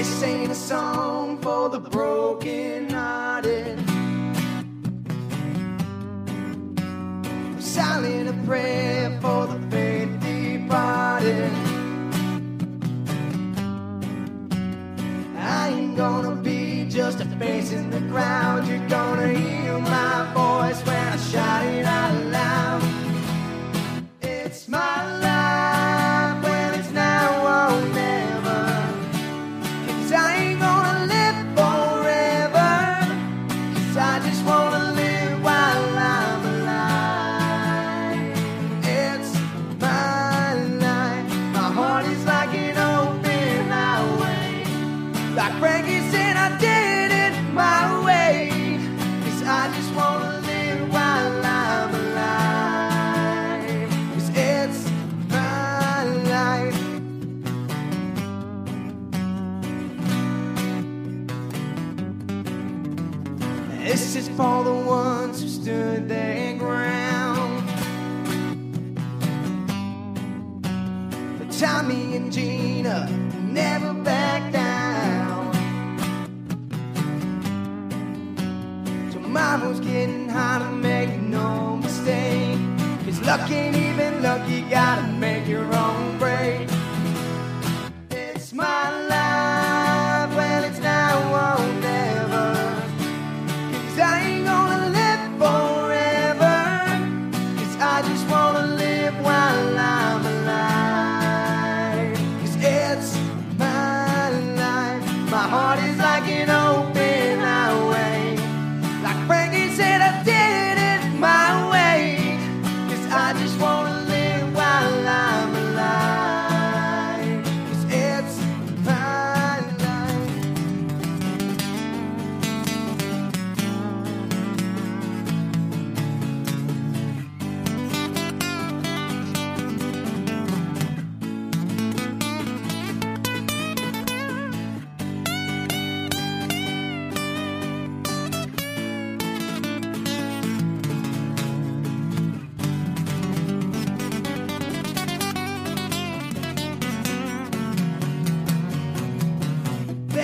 This ain't a song for the broken hearted. I'm Silent a prayer for the faith departed. I ain't gonna be just a face in the crowd. Like said, I did it my way. Cause I just wanna live while I'm alive. Cause it's my life. This is for the ones who stood their ground. For Tommy and Gina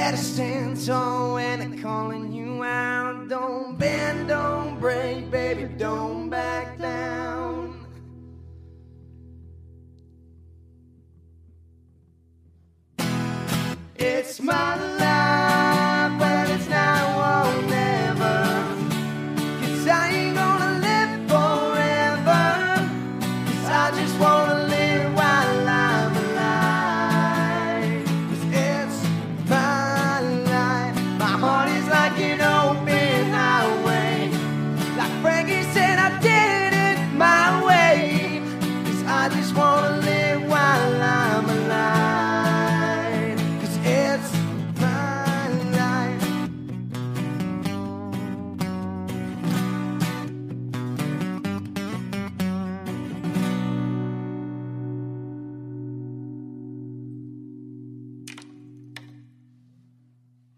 Better stand tall when they're calling you out. Don't bend, don't break, baby, don't back down. It's my